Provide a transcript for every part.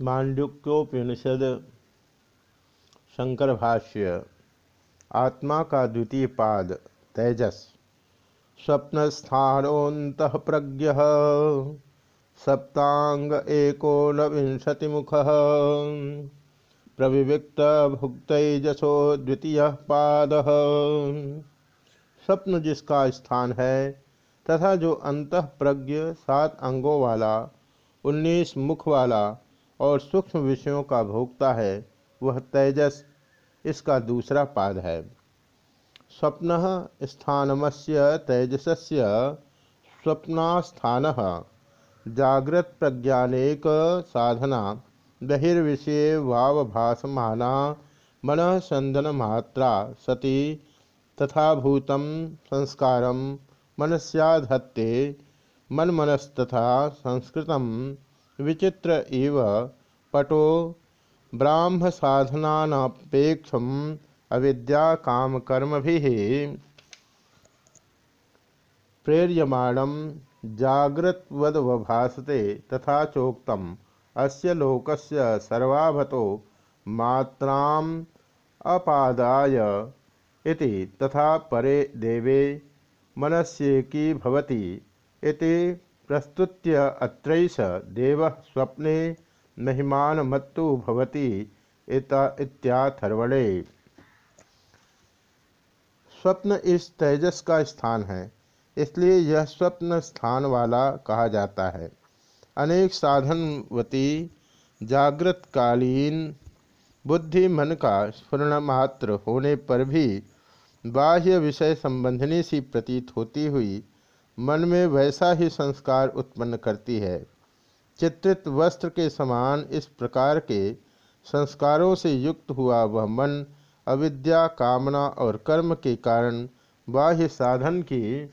मांडुक्योपनिषद शंकर भाष्य आत्मा का द्वितीय पाद, तेजस स्वप्न स्थानोत प्रज्ञ सप्तांग एकोनविंशतिमुख प्रविविक्त भुक्तजसो द्वितीय पाद। स्वप्न जिसका स्थान है तथा जो अंत प्रज्ञ सात अंगों वाला, उन्नीस मुख वाला और सूक्ष्म विषयों का भोगता है, वह तेजस, इसका दूसरा पाद है। स्वप्न स्थानमस्य तेजस्य स्वप्नास्थान, जागृत प्रज्ञानेक साधना, बहिर्विषय वावभासमाना, मन संदन मात्रा, सती तथा भूतम संस्कार, मनस्याधत्ते, मनमनस्तथा संस्कृतम विचित्र इव पटो ब्राह्म साधनापेक्षम अविद्या काम कर्म भी प्रेर्यमाणम जागृतवदभासते तथा चोक्तम। अस्य लोकस्य सर्वाभतो मात्राम अपादाय इति तथा परे देवे मनस्येकी भवति इति प्रस्तुत्य अत्रैष देव स्वप्ने भवति इत्याथर्वणे। स्वप्न इस तेजस का स्थान है, इसलिए यह स्वप्न स्थान वाला कहा जाता है। अनेक साधनवती, जागृतकालीन बुद्धि मन का स्फुरण मात्र होने पर भी बाह्य विषय संबंधनी सी प्रतीत होती हुई मन में वैसा ही संस्कार उत्पन्न करती है। चित्रित वस्त्र के समान इस प्रकार के संस्कारों से युक्त हुआ वह मन अविद्या, कामना और कर्म के कारण बाह्य साधन की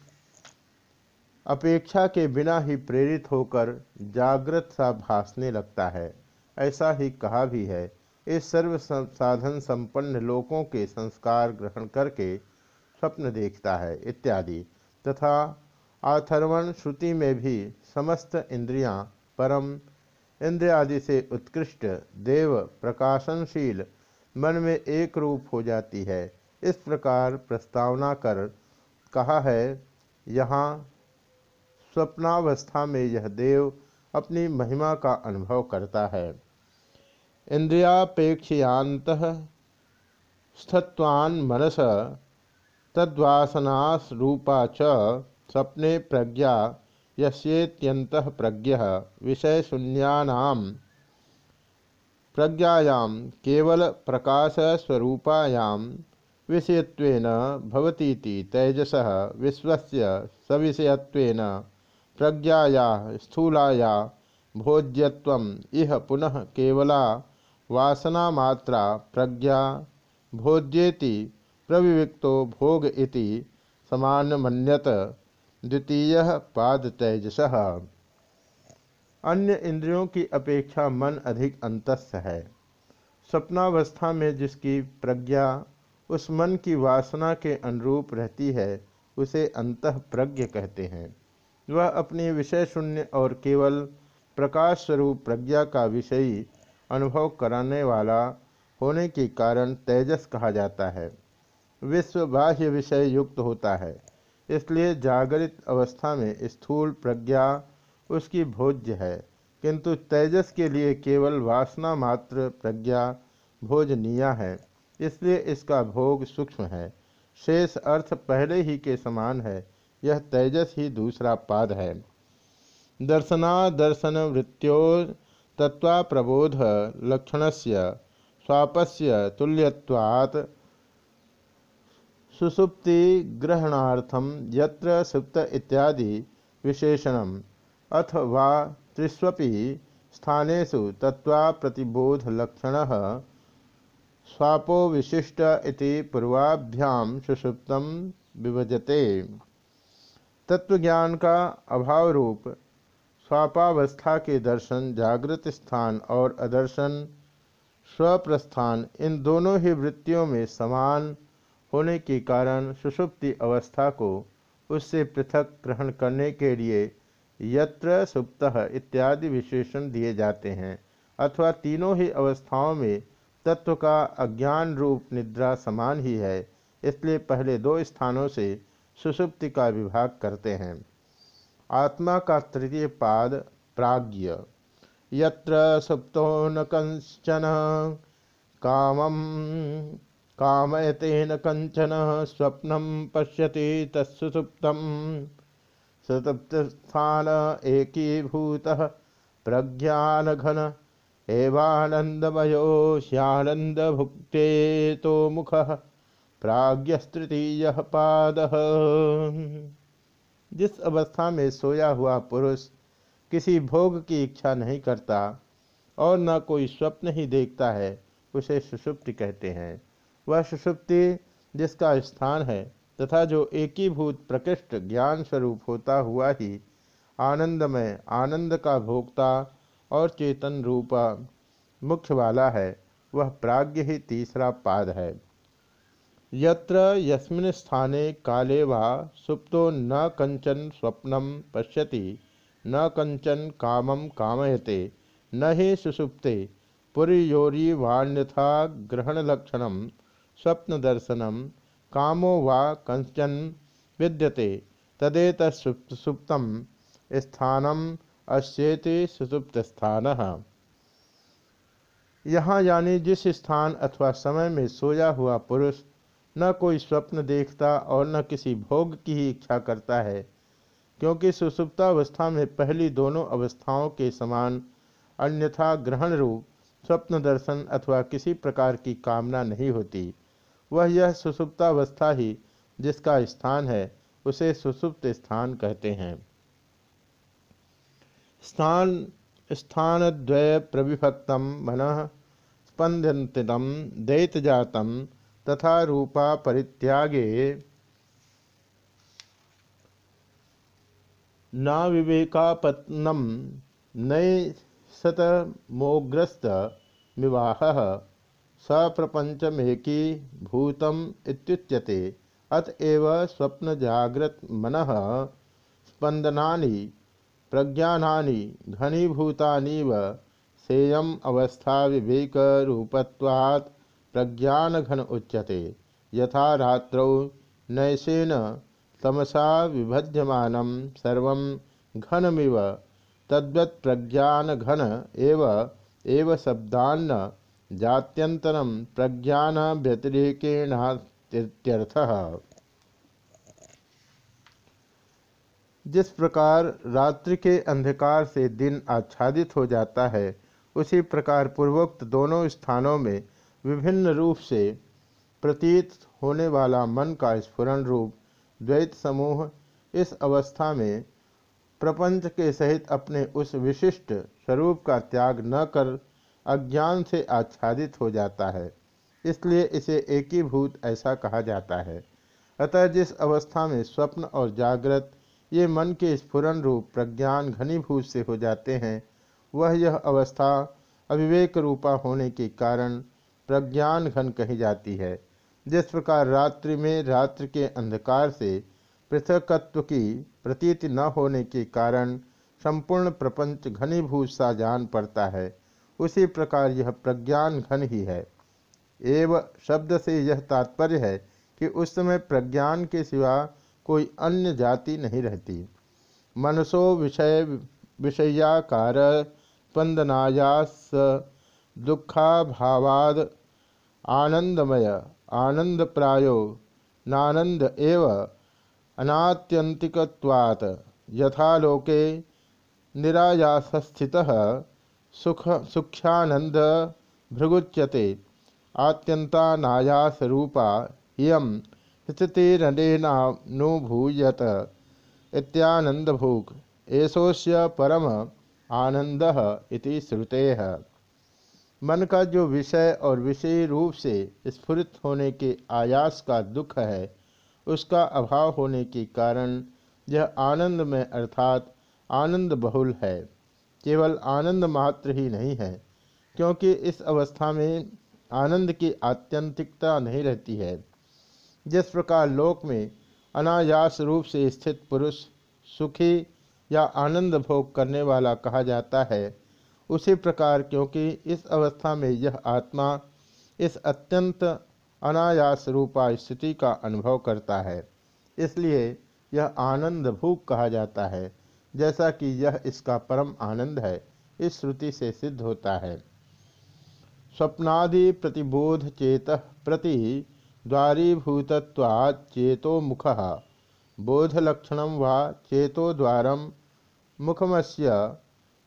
अपेक्षा के बिना ही प्रेरित होकर जागृत सा भासने लगता है। ऐसा ही कहा भी है। इस सर्व साधन संपन्न लोकों के संस्कार ग्रहण करके स्वप्न देखता है, इत्यादि। तथा आथर्वण श्रुति में भी समस्त इंद्रियाँ परम इंद्र आदि से उत्कृष्ट, देव प्रकाशनशील, मन में एक रूप हो जाती है। इस प्रकार प्रस्तावना कर कहा है, यहाँ स्वप्नावस्था में यह देव अपनी महिमा का अनुभव करता है। इंद्रियापेक्षयांत स्थित्वान मनस तद्वासनास रूपा च स्वप्ने प्रज्ञा यस्येत्यंत प्रज्ञ विषय शून्यानाम प्रज्ञायां केवल प्रकाश स्वरूपायां विषयत्वेन भवतीति तैजसः विश्वस्य सविषयत्वेन प्रज्ञाया स्थूलाया भोज्यत्वम्। इह पुनः केवला वासना मात्रा प्रज्ञा भोज्येति प्रविविक्तो भोग इति समान मन्यत द्वितीय पाद तेजस अन्य इंद्रियों की अपेक्षा मन अधिक अंतस्थ है। स्वप्नावस्था में जिसकी प्रज्ञा उस मन की वासना के अनुरूप रहती है, उसे अंत प्रज्ञ कहते हैं। वह अपनी विषय शून्य और केवल प्रकाश स्वरूप प्रज्ञा का विषयी अनुभव कराने वाला होने के कारण तेजस कहा जाता है। विश्व बाह्य विषय युक्त होता है। इसलिए जागृत अवस्था में स्थूल प्रज्ञा उसकी भोज्य है। किंतु तेजस के लिए केवल वासना मात्र प्रज्ञा भोजनीय है, इसलिए इसका भोग सूक्ष्म है। शेष अर्थ पहले ही के समान है, यह तेजस ही दूसरा पाद है। दर्शना दर्शन वृत्त्यो तत्वा प्रबोध लक्षणस्य, स्वापस्य तुल्यवात् सुसुप्ति ग्रहणार्थम यत्र सुप्त इत्यादि विशेषण अथ वा तत्वा प्रतिबोध लक्षण स्वापो विशिष्ट इति पूर्वाभ्याम सुषुप्त विभजते। तत्वज्ञान का अभाव रूप स्वापावस्था के दर्शन, जागृत स्थान और अदर्शन, स्वप्रस्थान इन दोनों ही वृत्तियों में समान होने के कारण सुषुप्ति अवस्था को उससे पृथक ग्रहण करने के लिए यत्र, सुप्त इत्यादि विशेषण दिए जाते हैं, अथवा तीनों ही अवस्थाओं में तत्व का अज्ञान रूप निद्रा समान ही है, इसलिए पहले दो स्थानों से सुसुप्ति का विभाग करते हैं। आत्मा का तृतीय पाद, प्राज्ञ। यत्र, सुप्तो न कंचन कामम कामयतेन कंचन स्वप्न पश्यति तत्सुसुप्तम सुसुप्तस्थान एकीभूत प्रज्ञान घन एवानंदमयो श्यानंद भुक्ते तो मुख प्राज्ञस्तृतीय पाद। जिस अवस्था में सोया हुआ पुरुष किसी भोग की इच्छा नहीं करता और न कोई स्वप्न ही देखता है, उसे सुषुप्ति कहते हैं। वह सुषुप्ति जिसका स्थान है तथा जो एकीभूत प्रकृष्ट ज्ञान स्वरूप होता हुआ ही आनंदमय, आनंद का भोक्ता और चेतन रूपा मुख्य वाला है, वह प्राग्ञ ही तीसरा पाद है। यत्र यस्मिन् स्थाने काले वा सुप्तो न कंचन स्वप्नम पश्यति, न कंचन कामं कामयते, न हि सुसुप्ते पुरीयोरीवाण्यथा ग्रहणलक्षण स्वप्नदर्शन कामो वा कंचन विद्यते तदेतसुप्त स्थानम अस्ेति सुसुप्त स्थान यहाँ यानी जिस स्थान अथवा समय में सोया हुआ पुरुष न कोई स्वप्न देखता और न किसी भोग की ही इच्छा करता है, क्योंकि सुसुप्तावस्था में पहली दोनों अवस्थाओं के समान अन्यथा ग्रहण रूप स्वप्न दर्शन अथवा किसी प्रकार की कामना नहीं होती। वह यह सुसुप्तावस्था ही जिसका स्थान है, उसे सुसुप्त स्थान कहते हैं। स्थान स्थानद्वय प्रविभक्तम मन स्पंदनतम दैतजातम तथा रूपा परित्यागे न विवेकापत्नम नय शतमोग्रस्त विवाह सप्रपंचमेकी भूतम इत्युच्यते। अतएव स्वप्न जागृत मन। स्पंदना प्रज्ञानानि, घनीभूतानीव सेयम अवस्था विवेक रूपत्वात् प्रज्ञान घन उच्यते। यथा रात्रौ नैशेन तमसा विभज्यमान सर्व घनमिव। तद्वत् प्रज्ञान घन एव एव शब्दान्न जात्यंतरम प्रज्ञान व्यतिरेकेणात्यर्थः जिस प्रकार रात्रि के अंधकार से दिन आच्छादित हो जाता है, उसी प्रकार पूर्वोक्त दोनों स्थानों में विभिन्न रूप से प्रतीत होने वाला मन का स्फुरन रूप द्वैत समूह इस अवस्था में प्रपंच के सहित अपने उस विशिष्ट स्वरूप का त्याग न कर अज्ञान से आच्छादित हो जाता है। इसलिए इसे एकीभूत ऐसा कहा जाता है। अतः जिस अवस्था में स्वप्न और जागृत, ये मन के स्फुरन रूप प्रज्ञान घनीभूत से हो जाते हैं, वह यह अवस्था अविवेक रूपा होने के कारण प्रज्ञान घन कही जाती है। जिस प्रकार रात्रि में रात्रि के अंधकार से पृथकत्व की प्रतीति न होने के कारण संपूर्ण प्रपंच घनीभूत सा जान पड़ता है उसी प्रकार यह प्रज्ञान घन ही है। एव शब्द से यह तात्पर्य है कि उस समय प्रज्ञान के सिवा कोई अन्य जाति नहीं रहती। मनसो विषय विषयाकार स्पंदनायास दुखाभावाद आनंदमय आनंद प्रायो नानंद एव अनात्यंतिकवात् यथालोके निरायासस्थित सुख, सुख्यानंद भृगुच्यते। आत्यंतानायास रूपा इयम स्थितिरनेनानुभूयत इत्यानंदभूक एषोस्य परम आनंद इति श्रुतेः। मन का जो विषय और विषय रूप से स्फुरित होने के आयास का दुख है, उसका अभाव होने के कारण यह आनंद में अर्थात आनंद बहुल है। केवल आनंद मात्र ही नहीं है, क्योंकि इस अवस्था में आनंद की आत्यंतिकता नहीं रहती है। जिस प्रकार लोक में अनायास रूप से स्थित पुरुष सुखी या आनंद भोग करने वाला कहा जाता है, उसी प्रकार क्योंकि इस अवस्था में यह आत्मा इस अत्यंत अनायास रूपा स्थिति का अनुभव करता है, इसलिए यह आनंद भूख कहा जाता है। जैसा कि यह इसका परम आनंद है, इस श्रुति से सिद्ध होता है। स्वप्नादि प्रतिबोध चेत प्रति द्वारीभूतवाद चेतो मुख, बोधलक्षण व चेतो द्वार मुखमस्य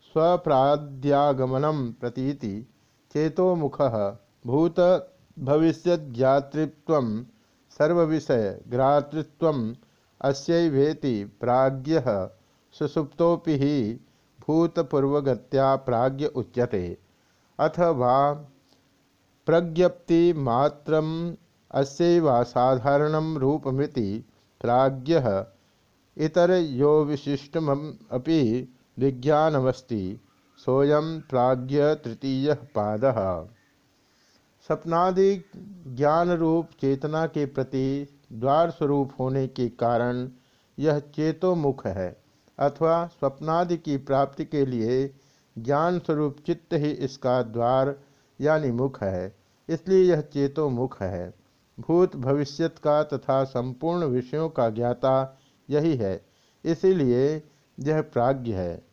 स्वप्राद्यागमनम प्रतीति चेतो मुख, भूत भविष्य ज्ञातृत्व सर्वविषय ग्रातृत्व अस्यवेति प्राज्ञ। सुसुप्तोपि ही भूतपूर्वगत्या प्राज्ञ उच्यते। अथ वा अस्वा साधारण रूपमिति प्राज्ञ इतर यो विशिष्टमी विज्ञानमस्ति। सोयम प्राज्ञ तृतीय पाद। सपनादि ज्ञान रूप चेतना के प्रति द्वार स्वरूप होने के कारण यह चेतोमुख है। अथवा स्वप्नादि की प्राप्ति के लिए ज्ञान स्वरूप चित्त ही इसका द्वार यानी मुख है। इसलिए यह चेतो मुख है। भूत भविष्यत का तथा संपूर्ण विषयों का ज्ञाता यही है। इसीलिए यह प्राज्ञ है।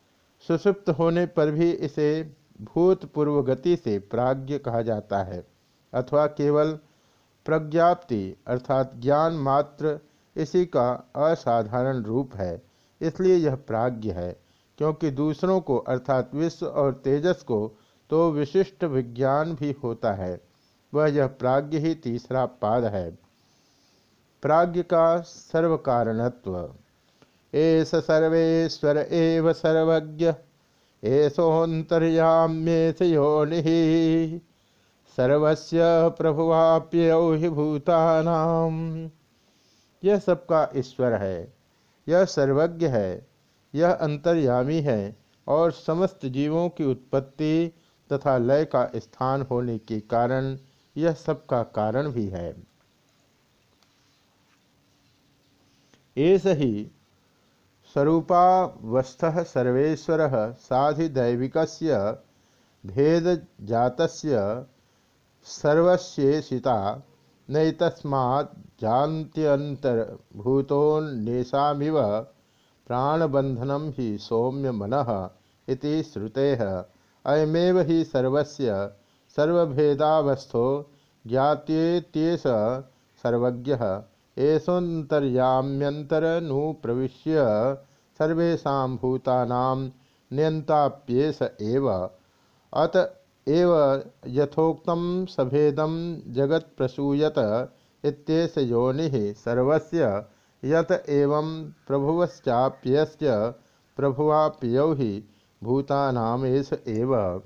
सुसुप्त होने पर भी इसे भूतपूर्व गति से प्राज्ञ कहा जाता है। अथवा केवल प्रज्ञाप्ति अर्थात ज्ञान मात्र इसी का असाधारण रूप है। इसलिए यह प्राज्ञ है, क्योंकि दूसरों को, अर्थात विश्व और तेजस को तो विशिष्ट विज्ञान भी होता है। वह यह प्राज्ञ ही तीसरा पाद है। प्राज्ञ का सर्व कारणत्व एस सर्वेश्वर एव सर्वज्ञ। एसोन्तर्याम्येस योनि। सर्वस्य प्रभुवाप्यौ हि यह सबका ईश्वर है। यह सर्वज्ञ है, यह अंतर्यामी है और समस्त जीवों की उत्पत्ति तथा लय का स्थान होने के कारण यह सबका कारण भी है। एस ही स्वरूपावस्थ सर्वेश्वर साधिदैविक भेद जात सर्वशेषिता नैतस्माज्जान्त्यन्तर्भूतोन्नेषामिव प्राणबंधनम ही सौम्य मन श्रुते। अयमेव ही सर्वस्य सर्वभेदावस्थो ज्ञातेत्येष सर्वज्ञ। एषोन्तर्याम्यन्तरनुप्रविश्य सर्वेषां भूतानां नियन्ताप्येष एव। अत एव यथोक्तं सभेदं जगत्प्रसूयत इत्येष योनिः सर्वस्य यत एवं प्रभुवश्चाप्यस्य प्रभुवाप्यौ ही भूतानामेश एव।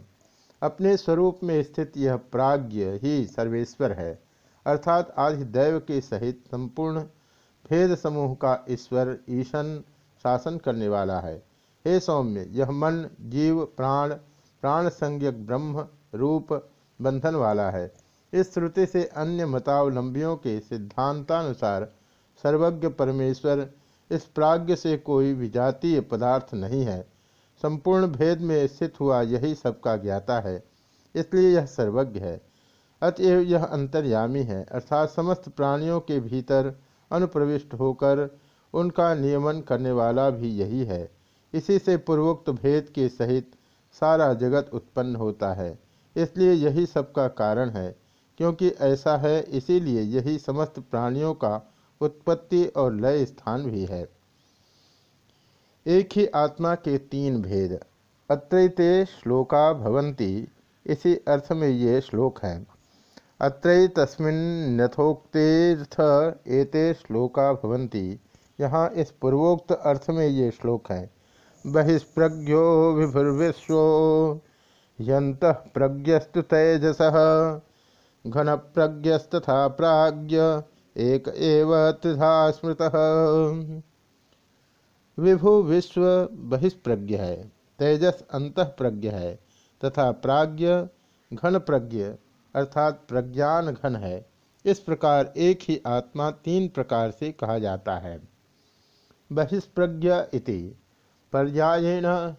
अपने स्वरूप में स्थित यह प्राज्ञ ही सर्वेश्वर है। अर्थात आदि दैव के सहित संपूर्ण भेद समूह का ईश्वर, ईशन शासन करने वाला है। हे सौम्य, यह मन, जीव, प्राण प्राण संज्ञक ब्रह्म रूप बंधन वाला है। इस श्रुति से अन्य मतावलंबियों के सिद्धांतानुसार सर्वज्ञ परमेश्वर इस प्राज्ञ से कोई विजातीय पदार्थ नहीं है। संपूर्ण भेद में स्थित हुआ यही सबका ज्ञाता है, इसलिए यह सर्वज्ञ है। अतएव यह अंतर्यामी है, अर्थात समस्त प्राणियों के भीतर अनुप्रविष्ट होकर उनका नियमन करने वाला भी यही है। इसी से पूर्वोक्त भेद के सहित सारा जगत उत्पन्न होता है, इसलिए यही सबका कारण है। क्योंकि ऐसा है, इसीलिए यही समस्त प्राणियों का उत्पत्ति और लय स्थान भी है। एक ही आत्मा के तीन भेद, अत्रैते श्लोका भवंती इसी अर्थ में ये श्लोक हैं। अत्रै तस्मिन्नथोक्तेर्थ एते श्लोका भवंती यहाँ इस पूर्वोक्त अर्थ में ये श्लोक हैं। बहिष्प्रज्ञो विभुर्विश्व यंत प्रज्ञस्तु तेजस। घन प्रज्ञस्तथा प्राज्ञ। एक एव स्मृत। विभु विश्व बहिष्प्रज्ञ है, तेजस अंत प्रज्ञ है, तथा प्राज्ञ घन प्रज्ञ अर्थात प्रज्ञान घन है। इस प्रकार एक ही आत्मा तीन प्रकार से कहा जाता है। बहिष्प्रज्ञ इति। पर्यायेण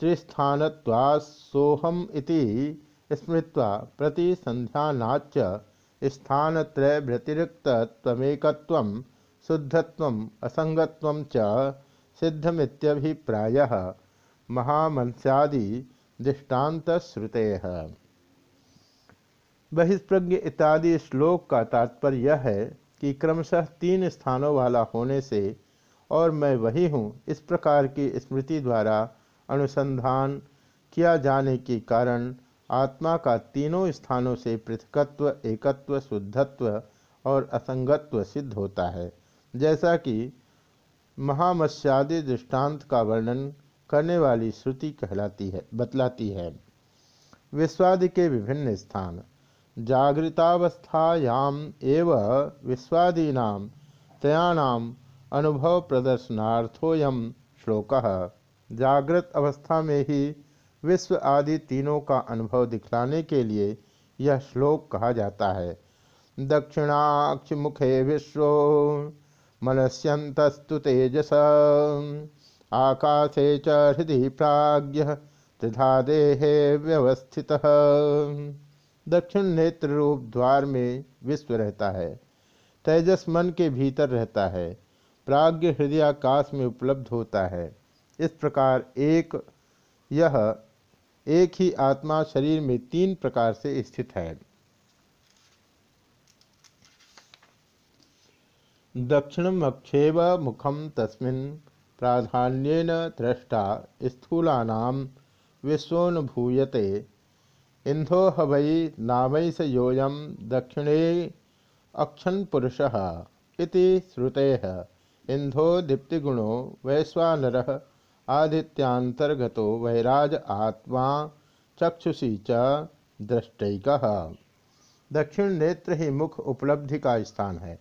त्रिस्थानत्वासोहम इति। स्मृत्वा प्रतिसंध्यानाच स्थानत्रयव्यतिरिक्तमेकत्व शुद्धत्व असंगत्व च सिद्धमित्यभिप्राय, महामंस्यादि दृष्टांत श्रुते बहिष्प्रज्ञ इत्यादि श्लोक का तात्पर्य यह है कि क्रमशः तीन स्थानों वाला होने से, और मैं वही हूँ, इस प्रकार की स्मृति द्वारा अनुसंधान किया जाने के कारण आत्मा का तीनों स्थानों से पृथकत्व, एकत्व, शुद्धत्व और असंगत्व सिद्ध होता है। जैसा कि महामत्स्यादि दृष्टांत का वर्णन करने वाली श्रुति कहलाती है, बतलाती है। विश्वादि के विभिन्न स्थान। जागृतावस्थायाम एव विश्वादीना त्रयाणाम अनुभव प्रदर्शनार्थोयम श्लोक। जागृत अवस्था में ही विश्व आदि तीनों का अनुभव दिखलाने के लिए यह श्लोक कहा जाता है। दक्षिणाक्ष मुखे विश्व मनस्यंतस्तु तेजस, आकाशे च हृदय प्राज्ञ त्रिधा देहे व्यवस्थित। दक्षिण नेत्र रूप द्वार में विश्व रहता है, तेजस मन के भीतर रहता है प्राग्ञ हृदयाकाश में उपलब्ध होता है। इस प्रकार एक यह एक ही आत्मा शरीर में तीन प्रकार से स्थित है। दक्षिणमक्षेव मुखम तस्मिन् प्राधान्येन दृष्टा स्थूलानाम विश्वोनुभूयते। इंधो हवै नामैस योयम दक्षिणे अक्षन पुरुष इति श्रुतेः। इंधो दीप्तिगुणो वैश्वानर आदित्यांतर्गतो वैराज आत्मा चक्षुषी च दृष्टैक। दक्षिण नेत्र ही मुख उपलब्धि का स्थान है।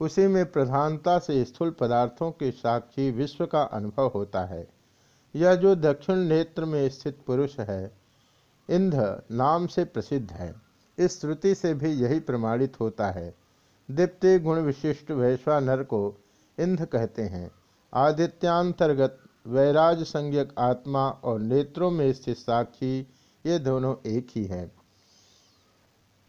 उसी में प्रधानता से स्थूल पदार्थों के साक्षी विश्व का अनुभव होता है। यह जो दक्षिण नेत्र में स्थित पुरुष है इंध नाम से प्रसिद्ध है। इस श्रुति से भी यही प्रमाणित होता है। दीप्ति गुण विशिष्ट वैश्वानर को इंध कहते हैं। आदित्यांतर्गत वैराज संज्ञक आत्मा और नेत्रों में स्थित साक्षी, ये दोनों एक ही हैं।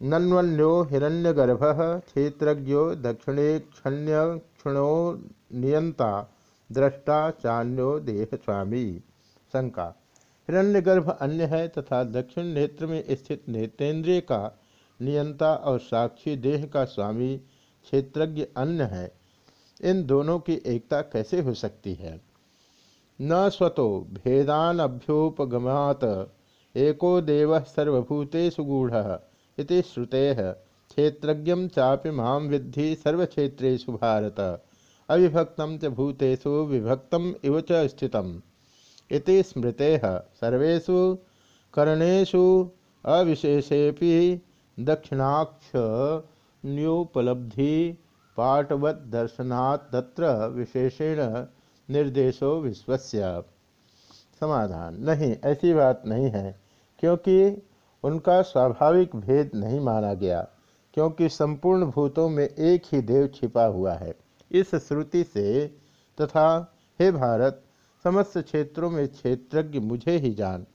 नन्वन्यो हिरण्यगर्भ क्षेत्रज्ञो दक्षिणे क्षण्य क्षणो नियंता दृष्टा चान्यो देह स्वामी शंका। हिरण्यगर्भ अन्य है तथा दक्षिण नेत्र में स्थित नेत्रेंद्रिय का नियंता और साक्षी देह का स्वामी क्षेत्रज्ञ अन्य है। इन दोनों की एकता कैसे हो सकती है? न स्वतो भेदान अभ्युपगमात एको देव सर्वभूतेषु गूढ़ इति श्रुते। क्षेत्रज्ञ चापि माम विद्धि सर्वक्षेत्रेषु भारत। अविभक्तम च भूतेषु विभक्तम इव च स्थितम्। इति स्मृते। सर्वेशु करणेशु अविशेषेपि दक्षिणाक्ष न्योपलब्धि पाठवत तत्र विशेषेण निर्देशो विश्वस्य। समाधान। नहीं, ऐसी बात नहीं है, क्योंकि उनका स्वाभाविक भेद नहीं माना गया, क्योंकि संपूर्ण भूतों में एक ही देव छिपा हुआ है। इस श्रुति से तथा, हे भारत, समस्त क्षेत्रों में क्षेत्रज्ञ मुझे ही जान,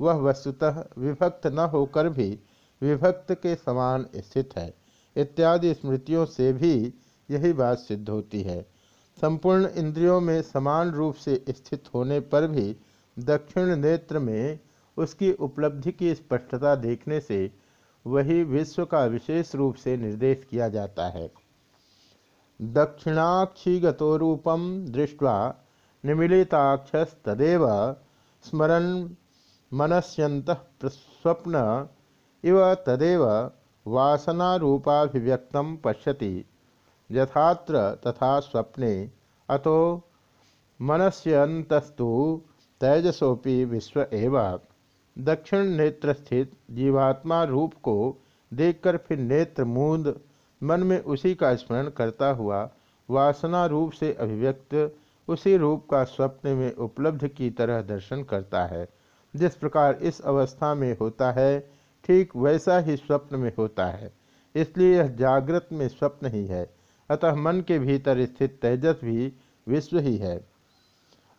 वह वस्तुतः विभक्त न होकर भी विभक्त के समान स्थित है। इत्यादि स्मृतियों से भी यही बात सिद्ध होती है। संपूर्ण इंद्रियों में समान रूप से स्थित होने पर भी दक्षिण नेत्र में उसकी उपलब्धि की स्पष्टता देखने से वही विश्व का विशेष रूप से निर्देश किया जाता है। दक्षिणाक्षिगतो रूपम दृष्टवा निमीलिताक्षस्तदेव स्मरण मनस्यंत स्वप्न इव तदेव वासनारूपाभिव्यक्त पश्यति। यथात्र तथा स्वप्ने। अतो मनस्यंतस्तु तेजसोपि विश्व एव। दक्षिण नेत्र स्थित जीवात्मा रूप को देखकर फिर नेत्र मूंद, मन में उसी का स्मरण करता हुआ वासना रूप से अभिव्यक्त उसी रूप का स्वप्न में उपलब्ध की तरह दर्शन करता है। जिस प्रकार इस अवस्था में होता है, ठीक वैसा ही स्वप्न में होता है। इसलिए यह जागृत में स्वप्न ही है। अतः मन के भीतर स्थित तेजस भी विश्व ही है।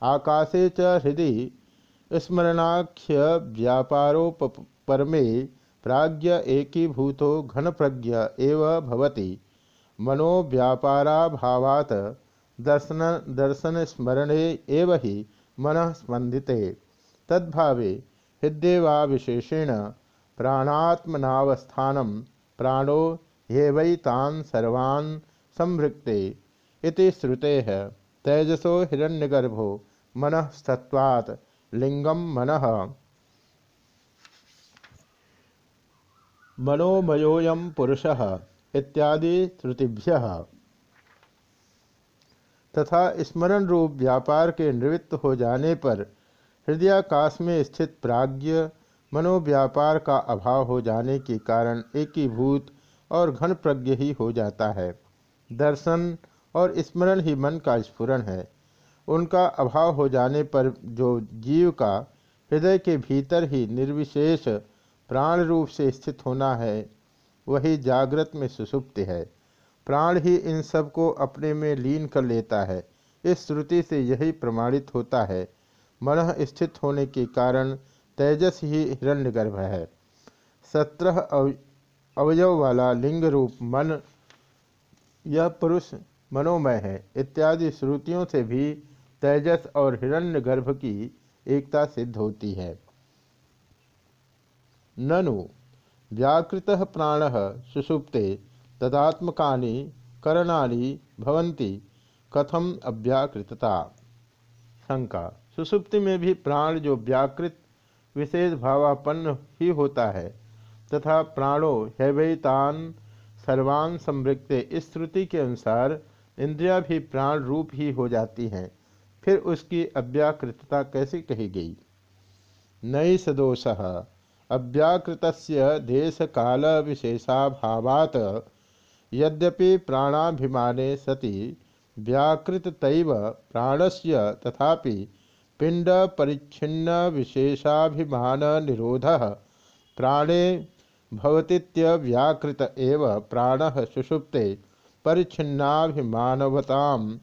आकाशे च हृदय स्मरणाख्य व्यापारोपरमे प्राज्ञ एकीभूतो घन प्रज्ञ एव भवति। मनोव्यापाराभावात् दर्शन दर्शन स्मरणे एव ही मन स्पंदिते तद्भावे हृदय विशेषेण प्राणात्मनावस्थान प्राणो ह्यवैतान सर्वान् संभृक्ते श्रुते। तेजसो हिरण्यगर्भो मन सत्वात् लिंगम मन। मनोमयोयम पुरुष इत्यादि श्रुतिभ्य। तथा स्मरण रूप व्यापार के निवृत्त हो जाने पर हृदयाकाश में स्थित प्राज्ञ मनोव्यापार का अभाव हो जाने के कारण एकीभूत और घन प्रज्ञ ही हो जाता है। दर्शन और स्मरण ही मन का स्फुरन है। उनका अभाव हो जाने पर जो जीव का हृदय के भीतर ही निर्विशेष प्राण रूप से स्थित होना है, वही जागृत में सुसुप्त है। प्राण ही इन सबको अपने में लीन कर लेता है। इस श्रुति से यही प्रमाणित होता है। मन स्थित होने के कारण तेजस ही हिरण्यगर्भ है। सत्रह अवयव वाला लिंग रूप मन यह पुरुष मनोमय है इत्यादि श्रुतियों से भी तेजस और हिरण्यगर्भ की एकता सिद्ध होती है। ननु, व्याकृत प्राण सुषुप्ते तदात्मका करणानि भवन्ति, कथम अव्याकृतता? शंका। सुसुप्ति में भी प्राण जो व्याकृत, विशेष भावापन्न ही होता है, तथा प्राणो हैवैतान सर्वान संवृत्ते इस श्रुति के अनुसार इंद्रिया भी प्राण रूप ही हो जाती हैं। फिर उसकी अव्याकृतता कैसे कही गई? नई सदोष। अव्याकृत देश काल विशेषाभावात यद्यपि प्राणाभिमाने सति व्याकृत प्राणस्य तथापि पिंड परिच्छिन्न विशेषाभिमान निरोध प्राणे भवतीव्याकृत एव प्राण सुषुप्ते, परिच्छिन्नाभिमानवताम।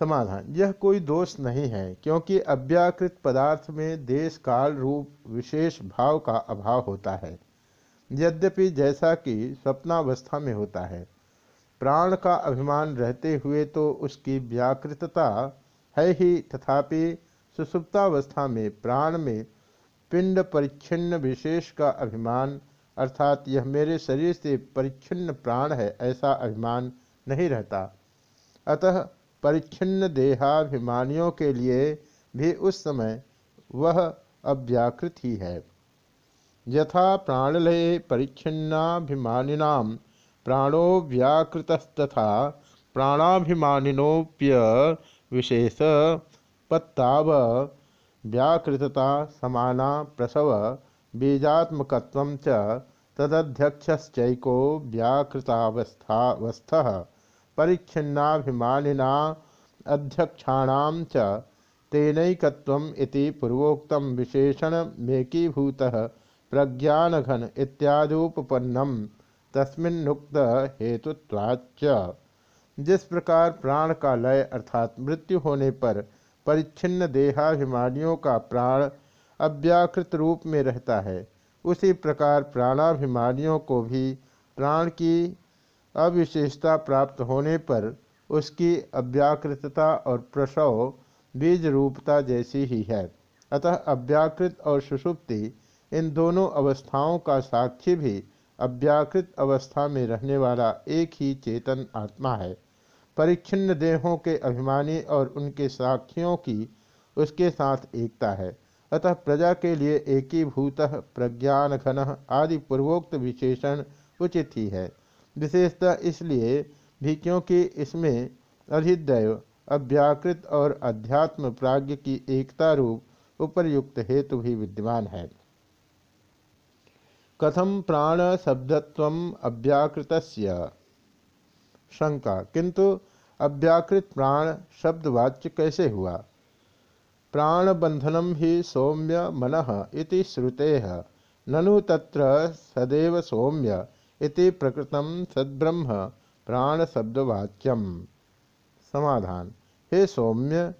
समाधान। यह कोई दोष नहीं है, क्योंकि अव्याकृत पदार्थ में देश काल रूप विशेष भाव का अभाव होता है। यद्यपि जैसा कि स्वप्नावस्था में होता है, प्राण का अभिमान रहते हुए तो उसकी व्याकृतता है ही, तथापि सुसुप्तावस्था में प्राण में पिंड परिच्छिन्न विशेष का अभिमान, अर्थात यह मेरे शरीर से परिच्छिन्न प्राण है, ऐसा अभिमान नहीं रहता। अतः परिच्छिन्न देहाभिमानियों के लिए भी उस समय वह अव्याकृत ही है। यथा प्राणलय परिच्छिन्नाभिमानिनाम प्राणो व्याकृतस्तथा प्राणाभिमानिनोप्य विशेष पत्ताव व्याकृतता समाना प्रसव बीजात्मक तदध्यक्षको व्याकृतावस्थावस्थ परिच्छिन्नाभिमानिना अध्यक्षाण च तेनैकत्वम् इति पूर्वोक्तं विशेषणमेकीभूतः प्रज्ञानघन इत्यादुपपन्नम तस्मिन्नुक्त हेतुत्वाच्च। जिस प्रकार प्राण का लय अर्थात मृत्यु होने पर परिच्छिन्न देहाभिमानियों का प्राण अव्याकृत रूप में रहता है। उसी प्रकार प्राणाभिमानियों को भी प्राण की अविशेषता प्राप्त होने पर उसकी अव्याकृतता और प्रसव बीज रूपता जैसी ही है। अतः अव्याकृत और सुषुप्ति इन दोनों अवस्थाओं का साक्षी भी अव्याकृत अवस्था में रहने वाला एक ही चेतन आत्मा है। परिच्छिन्न देहों के अभिमानी और उनके साक्षियों की उसके साथ एकता है। अतः प्रजा के लिए एकीभूत प्रज्ञान घन आदि पूर्वोक्त विशेषण उचित ही है। विशेषतः इसलिए भी क्योंकि इसमें अधिदैव, अव्याकृत और अध्यात्म प्राज्ञ की एकता रूप उपरयुक्त हेतु भी विद्यमान है। कथम प्राण शब्दत्व अव्याकृत शंका। किंतु अव्याकृत प्राण शब्दवाच्य कैसे हुआ? प्राण बंधनम ही सौम्य मन इति श्रुते। ननु तत्र सदैव सौम्य इति प्रकृतम सद्ब्रह्म प्राण शब्दवाच्यम समाधान। हे सौम्य,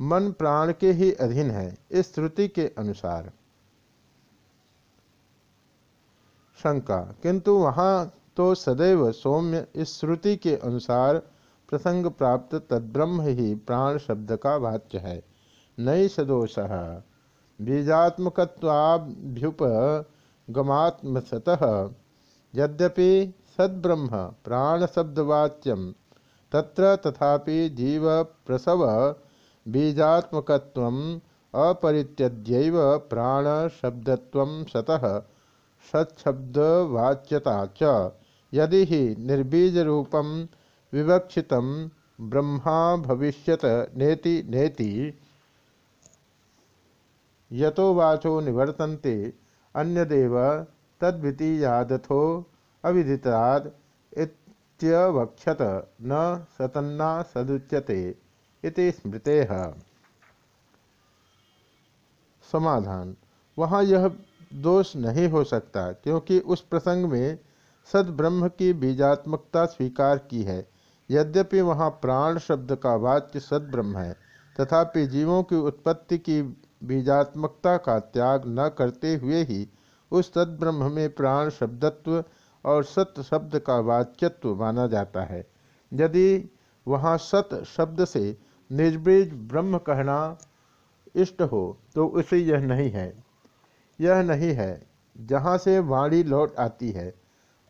मन प्राण के ही अधीन है। इस श्रुति के अनुसार। शंका। किंतु वहाँ तो सदैव सौम्य इस श्रुति के अनुसार प्रसंग प्राप्त तद्ब्रह्म ही प्राण शब्द का वाच्य है। नई सदोष। बीजात्मकत्वाभ्युपगमात्मसत। यद्यपि सद्ब्रह्म प्राण शब्दवाच्यम तत्र तथापि जीव प्रसव बीजात्मकत्वम अपरित्यज्यैव प्राण शब्दत्वम सतः। सत्शब्दवाच्यता च। यदि ही निर्बीज रूपम विवक्षित ब्रह्मा भविष्यत नेति नेति। यतो वाचो निवर्तन्ते अन्यदेव तद्वितीयादथो अविदिताद इत्यवक्षत न सतन्ना सदुच्यते इति स्मृते। समाधान। वहाँ यह दोष नहीं हो सकता, क्योंकि उस प्रसंग में सद्ब्रह्म की बीजात्मकता स्वीकार की है। यद्यपि वहाँ प्राण शब्द का वाच्य सद्ब्रह्म है, तथापि जीवों की उत्पत्ति की बीजात्मकता का त्याग न करते हुए ही उस सद्ब्रह्म में प्राण शब्दत्व और सत शब्द का वाच्यत्व माना जाता है। यदि वहाँ सत शब्द से निर्बीज ब्रह्म कहना इष्ट हो तो उसे यह नहीं है। यह नहीं है, जहाँ से वाणी लौट आती है।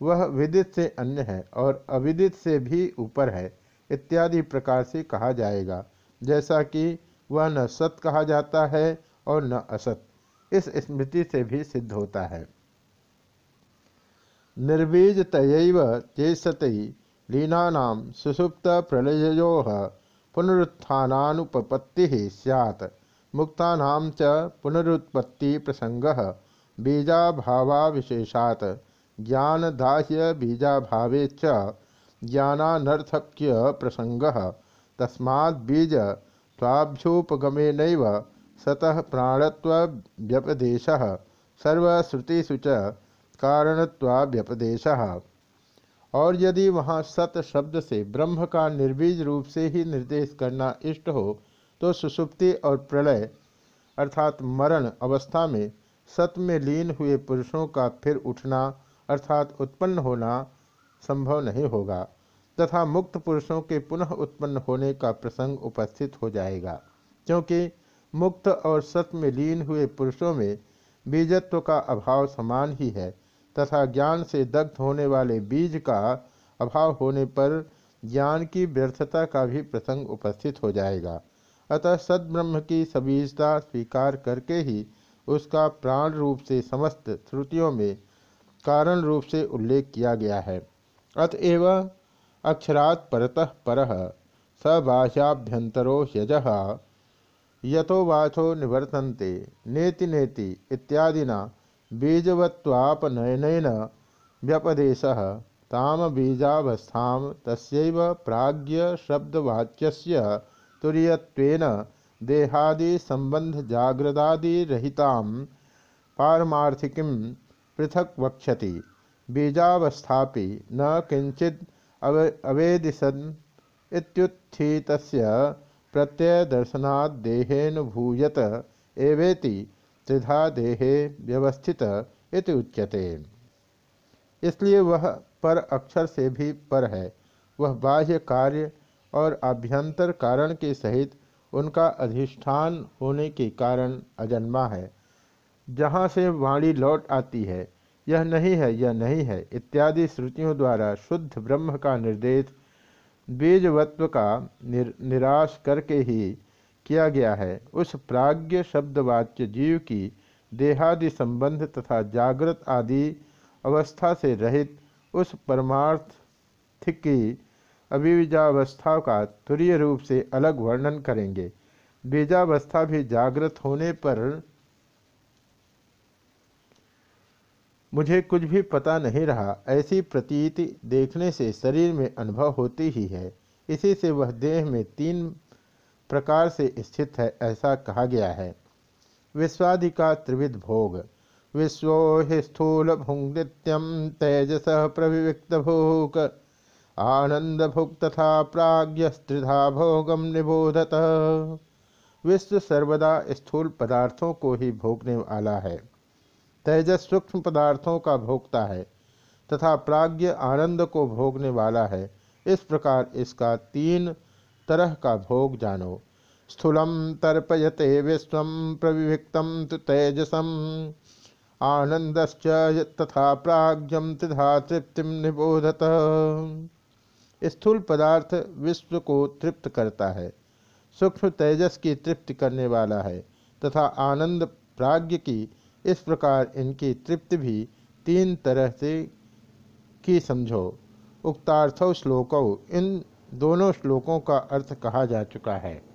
वह विदित से अन्य है और अविदित से भी ऊपर है, इत्यादि प्रकार से कहा जाएगा। जैसा कि वह न सत कहा जाता है और न असत, इस स्मृति से भी सिद्ध होता है। निर्बीज तयव चेषत लीना सुसुप्त प्रलयो पुनरुत्थानुपपत्ति सैत् मुक्ता पुनरुत्पत्ति प्रसंग बीजाभावा विशेषात ज्ञानदाह्य बीजाभावे च ज्ञानानर्थक्य प्रसंग तस्मा बीज स्वाभ्युपगमेन सतः प्राणत्व व्यपदेश सर्वश्रुतिषु च कारणत्वाभ्यपदेश और यदि वहाँ सत शब्द से ब्रह्म का निर्बीज रूप से ही निर्देश करना इष्ट हो तो सुसुप्ति और प्रलय, अर्थात मरण अवस्था में सत में लीन हुए पुरुषों का फिर उठना अर्थात उत्पन्न होना संभव नहीं होगा, तथा मुक्त पुरुषों के पुनः उत्पन्न होने का प्रसंग उपस्थित हो जाएगा। क्योंकि मुक्त और सत में लीन हुए पुरुषों में बीजत्व का अभाव समान ही है, तथा ज्ञान से दग्ध होने वाले बीज का अभाव होने पर ज्ञान की व्यर्थता का भी प्रसंग उपस्थित हो जाएगा। अतः सद्ब्रह्म की सबीजता स्वीकार करके ही उसका प्राण रूप से समस्त श्रुतियों में कारण रूप से उल्लेख किया गया है। अतएव अक्षरात् परतः पर सबाह्याभ्यंतरो यज यतो वाचो निवर्तन्ते नेति नेति इत्यादिना बीजवत्वापनयन व्यपदेश ताम बीजावस्था तस्यैव प्राज्ञ शब्दवाच्यस्य तुरीयत्वेन देहादि संबंध जागृदादि रहिताम पारमार्थिकीं पृथक वक्षति। बीजावस्थापि न किंचित अवेदिशन इत्युत्थित प्रत्यय दर्शनात् देहेन भूयत एवेति त्रिधा देहे व्यवस्थित उच्यते। इसलिए वह पर अक्षर से भी पर है। वह बाह्य कार्य और आभ्यंतर कारण के सहित उनका अधिष्ठान होने के कारण अजन्मा है। जहाँ से वाणी लौट आती है यह नहीं है यह नहीं है। इत्यादि श्रुतियों द्वारा शुद्ध ब्रह्म का निर्देश बीजवत्व का निर, निराश करके ही किया गया है। उस प्राज्ञ शब्दवाच्य जीव की देहादि संबंध तथा जागृत आदि अवस्था से रहित उस परमार्थ की अभिजावस्था का तुरीय रूप से अलग वर्णन करेंगे। बीजावस्था भी जागृत होने पर मुझे कुछ भी पता नहीं रहा, ऐसी प्रतीति देखने से शरीर में अनुभव होती ही है। इसी से वह देह में तीन प्रकार से स्थित है, ऐसा कहा गया है। विश्वादि का त्रिविध भोग। विश्व हि स्थूल भुंग नित्यम तेजस प्रविविक्त भोग। आनंद भुग तथा प्राग्य स्त्रिधा भोगम निबोधत। विश्व सर्वदा स्थूल पदार्थों को ही भोगने वाला है। तेजस सूक्ष्म पदार्थों का भोगता है तथा प्राज्ञ आनंद को भोगने वाला है। इस प्रकार इसका तीन तरह का भोग जानो। स्थूलम तर्पयते विश्व प्रविभिक्त तो तेजसम आनंदश्च तथा प्राज्ञम तथा तृप्ति निबोधत। स्थूल पदार्थ विश्व को तृप्त करता है। सूक्ष्म तेजस की तृप्ति करने वाला है तथा आनंद प्राज्ञ की इस प्रकार इनकी तृप्ति भी तीन तरह से की समझो। उक्तार्थव श्लोकों इन दोनों श्लोकों का अर्थ कहा जा चुका है।